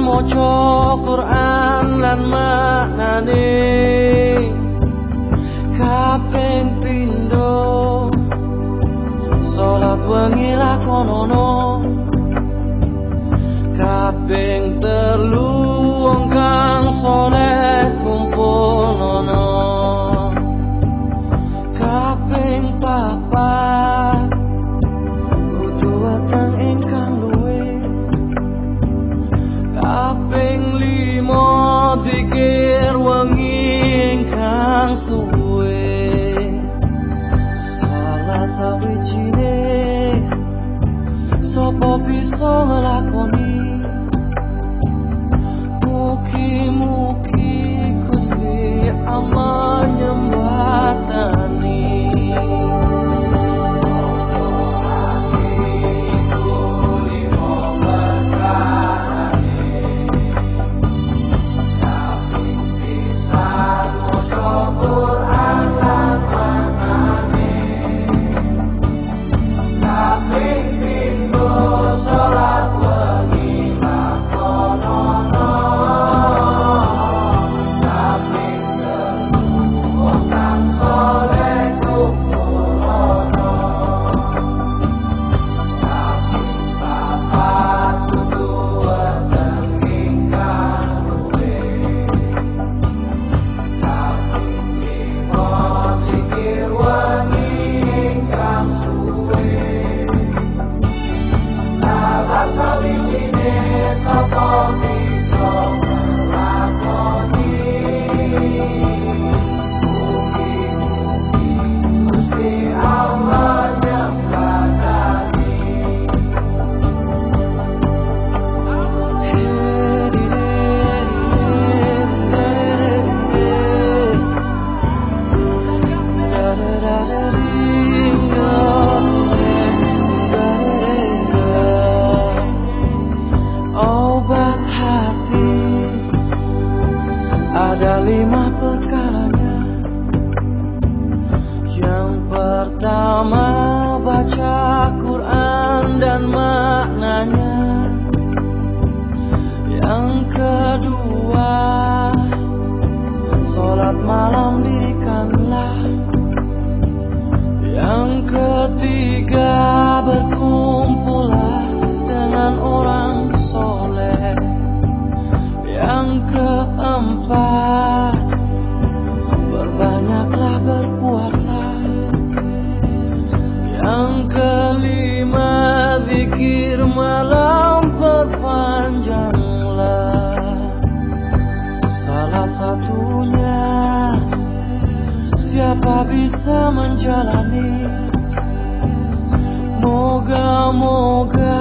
maca Quran lan maknane. Kaping pindo salat wengi lakonono. satunya. Siapa bisa menjalani? Moga-moga